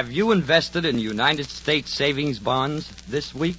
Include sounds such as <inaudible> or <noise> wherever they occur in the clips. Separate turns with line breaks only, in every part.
Have you invested in United States savings bonds this week?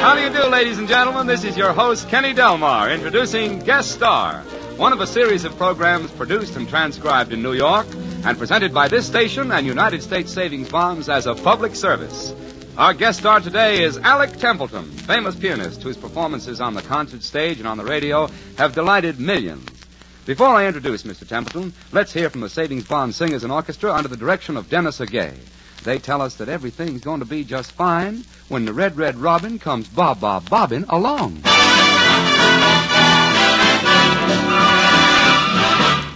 How do you do, ladies and gentlemen? This is your host, Kenny Delmar, introducing Guest Star, one of a series of programs produced and transcribed in New York and presented by this station and United States Savings Bonds as a public service. Our guest star today is Alec Templeton, famous pianist whose performances on the concert stage and on the radio have delighted millions. Before I introduce Mr. Templeton, let's hear from the Savings Bond Singers and Orchestra under the direction of Dennis Agay. They tell us that everything's going to be just fine when the red, red robin comes bob, bob, bobbing along.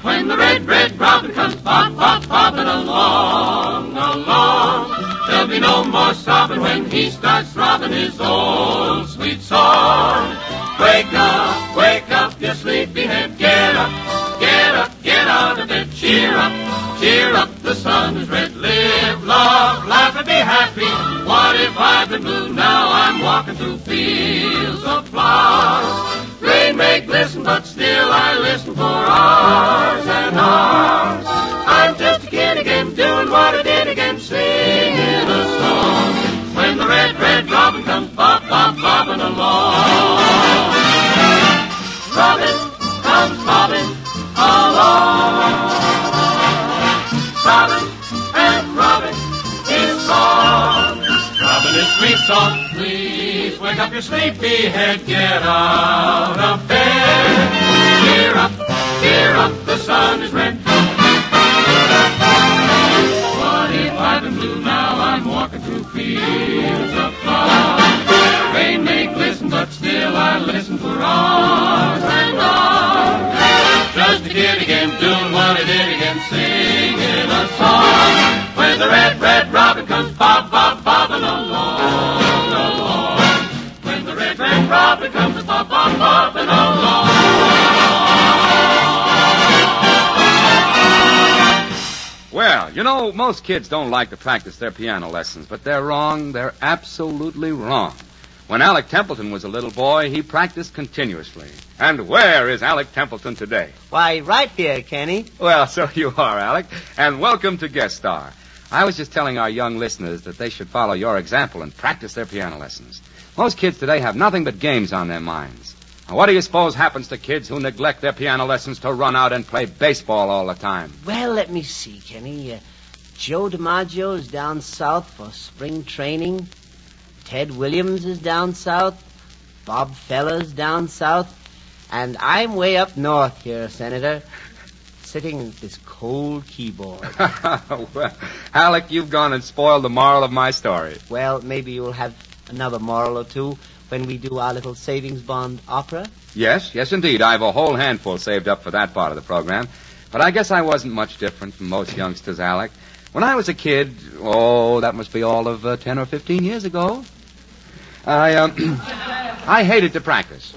When the red, red robin comes bob, bob, bobbing along, along, be no more sobbing when he starts throbbing his old sweet song. Wake up, wake up, you sleepyhead, get up, get up, get out of bed, cheer up, cheer up, the sun is red, live, love, laugh and be happy. What if I've been blue, now I'm walking through fields of flowers. Rain may glisten, but still I listen for hours robin comes bob, bob, bobbing along. Robin comes bobbing along. Robin and Robin is song. Robin is sweet song. Please wake up your sleepy head. Get out of bed. Cheer up, cheer up. The sun is red. Fields of flowers. Rain may glisten, but still I listen for hours and hours. Just a kid again, doing what I did again, singing a song. When the red, red robin comes bob, bob, bobbing along, along. When the red, red robin comes bob, bob, bobbing along.
You know, most kids don't like to practice their piano lessons, but they're wrong. They're absolutely wrong. When Alec Templeton was a little boy, he practiced continuously. And where is Alec Templeton today?
Why, right here, Kenny.
Well, <laughs> so you are, Alec. And welcome to Guest Star. I was just telling our young listeners that they should follow your example and practice their piano lessons. Most kids today have nothing but games on their minds. Now, what do you suppose happens to kids who neglect their piano lessons to run out and play baseball all the time?
Well, let me see, Kenny. Uh, Joe DiMaggio is down south for spring training. Ted Williams is down south. Bob Feller's down south. And I'm way up north here, Senator, sitting at this cold keyboard. <laughs>
well, Alec, you've gone and spoiled the moral of my story.
well, maybe you'll have another moral or two when we do our little savings bond opera.
Yes, yes, indeed. I've a whole handful saved up for that part of the program. But I guess I wasn't much different from most youngsters, Alec. When I was a kid, oh, that must be all of uh, 10 or 15 years ago, I, um, <clears throat> I hated to practice.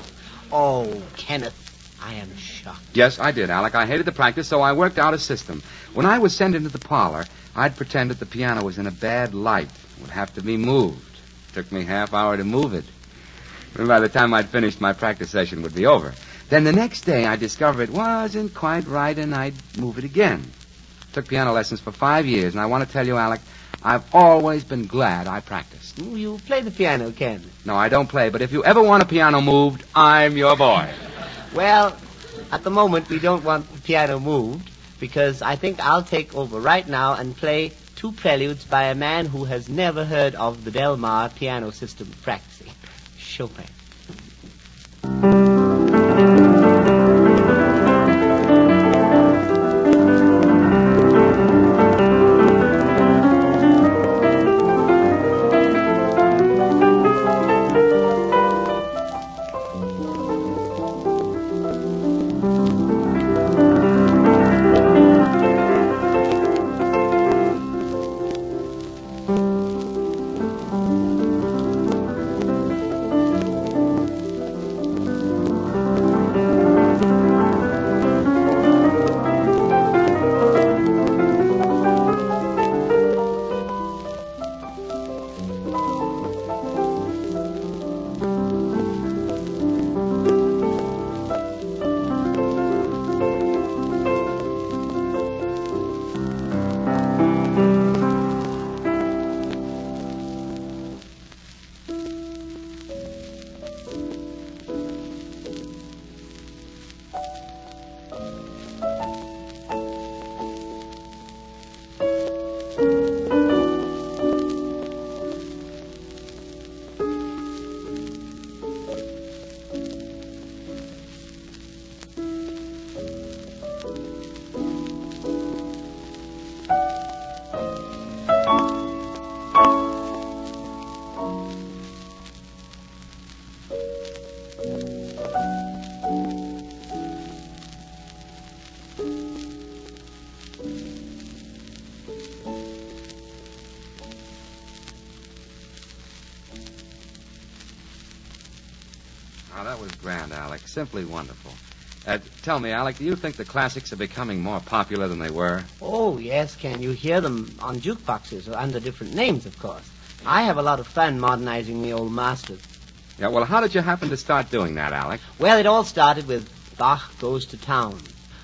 Oh, Kenneth, I am shocked.
Yes, I did, Alec. I hated to practice, so I worked out a system. When I was sent into the parlor, I'd pretend that the piano was in a bad light. It would have to be moved. It took me half hour to move it. And by the time I'd finished, my practice session would be over. Then the next day, I discovered it wasn't quite right, and I'd move it again. Took piano lessons for five years, and I want to tell you, Alec, I've always been glad I practiced.
You play the piano, Ken.
No, I don't play, but if you ever want a piano moved, I'm your boy.
Well, at the moment, we don't want the piano moved because I think I'll take over right now and play two preludes by a man who has never heard of the Delmar piano system practicing Chopin.
Grand, Alec. Simply wonderful. Uh, tell me, Alec, do you think the classics are becoming more popular than they were?
Oh, yes, Ken. You hear them on jukeboxes or under different names, of course. I have a lot of fun modernizing the old masters.
Yeah, well, how did you happen to start doing that, Alec?
Well, it all started with Bach goes to town.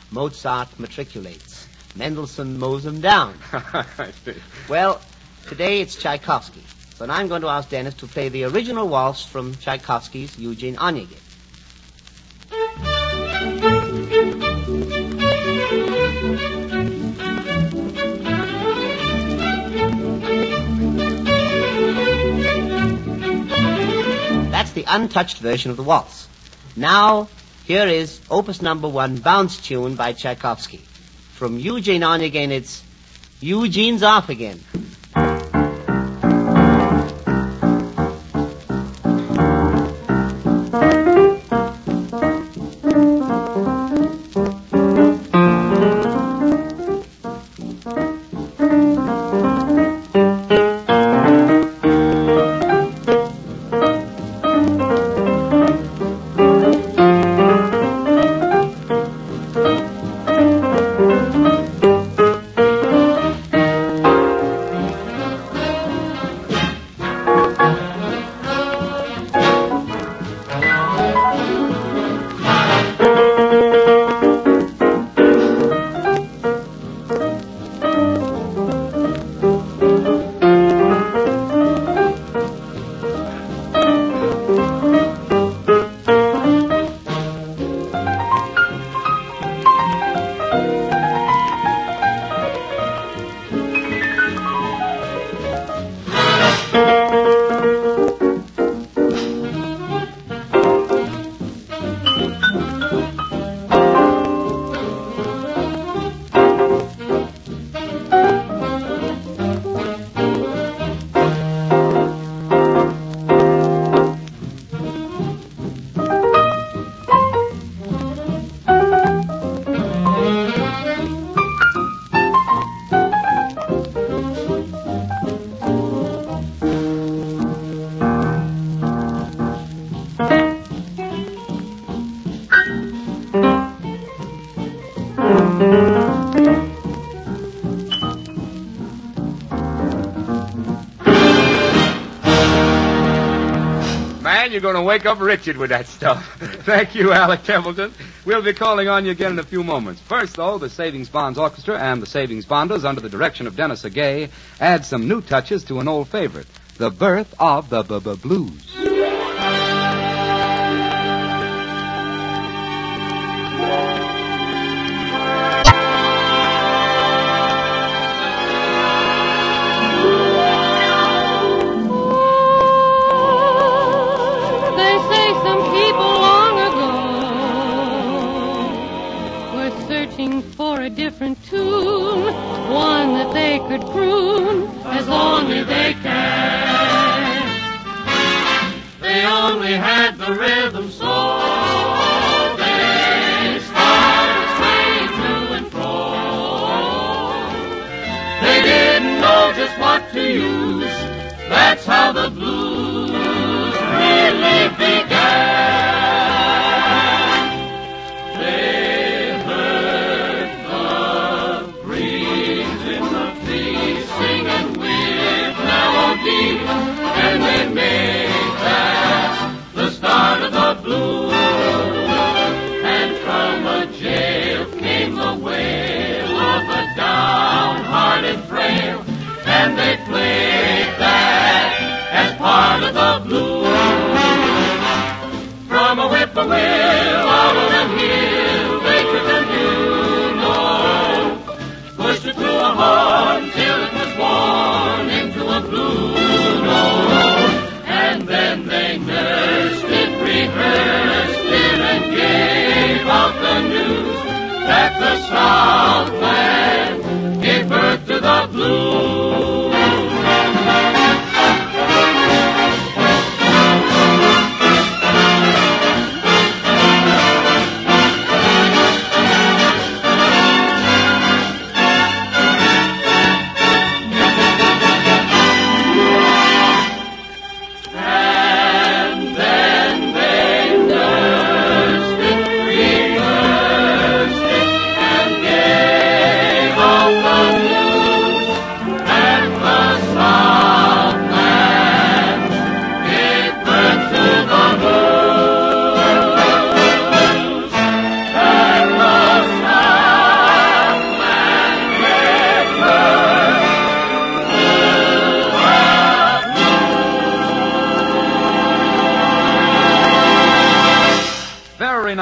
Mozart matriculates. Mendelssohn mows him down. <laughs>
I see.
Well, today it's Tchaikovsky. So now I'm going to ask Dennis to play the original waltz from Tchaikovsky's Eugene Onegin. That's the untouched version of the waltz. Now, here is opus number one, Bounce Tune by Tchaikovsky. From Eugene Onegin, it's Eugene's Off Again.
Man, you're going to wake up Richard with that stuff. <laughs> Thank you, Alec Templeton. We'll be calling on you again in a few moments. First, though, the Savings Bonds Orchestra and the Savings Bonders, under the direction of Dennis Agay, add some new touches to an old favorite, the birth of the b- blues.
Different tune, one that they could croon as as they can.
They only had the rhythm so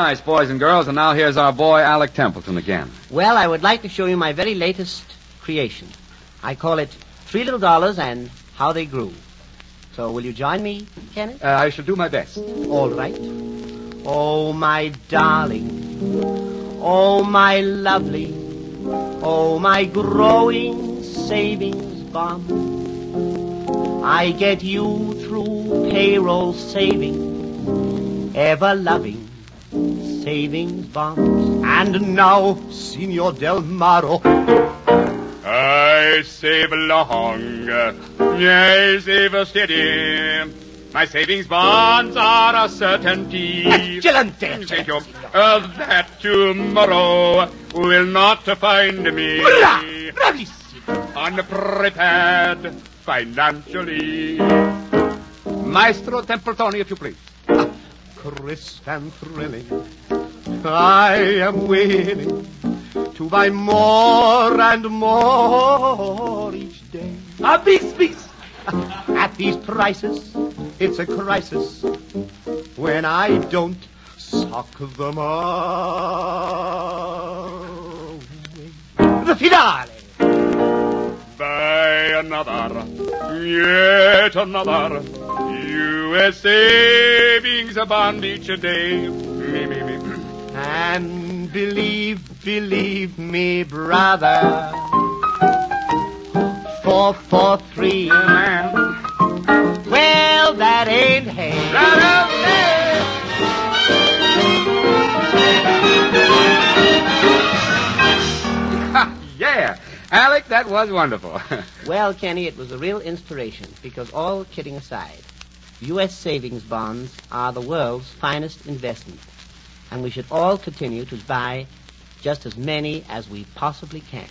nice, boys and girls. And now here's our boy, Alec Templeton, again.
Well, I would like to show you my very latest creation. I call it Three Little Dollars and How They Grew. So will you join me, Kenneth?
Uh, I shall do my best.
All right. Oh, my darling. Oh, my lovely. Oh, my growing savings bond. I get you through payroll saving, ever loving savings bonds. And now, Signor Del Maro.
I save long, I save steady. My savings bonds are a certainty.
Excellent.
Thank you. Uh, that tomorrow will not find me unprepared financially.
Maestro Templetoni, if you please.
Crisp and thrilling. I am willing to buy more and more each day.
A beast, beast.
At these prices, it's a crisis when I don't suck them away.
The finale.
Buy another, yet another You U.S. savings bond each day. Me, me, me.
And believe, believe me, brother, four, four, three. Well, that ain't hay.
Alec, that was wonderful. <laughs>
Well, Kenny, it was a real inspiration because all kidding aside, U.S. savings bonds are the world's finest investment, and we should all continue to buy just as many as we possibly can.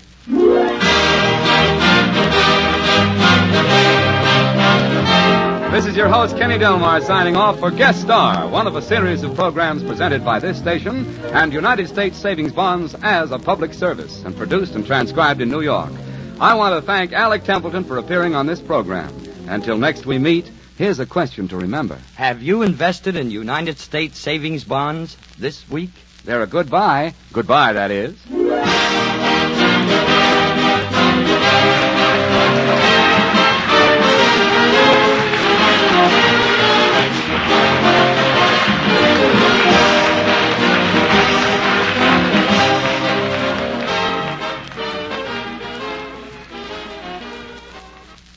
This is your host, Kenny Delmar, signing off for Guest Star, one of a series of programs presented by this station and United States Savings Bonds as a public service and produced and transcribed in New York. I want to thank Alec Templeton for appearing on this program. Until next we meet, here's a question to remember.
Have you invested in United States savings bonds this week?
They're a good buy. Goodbye, that is.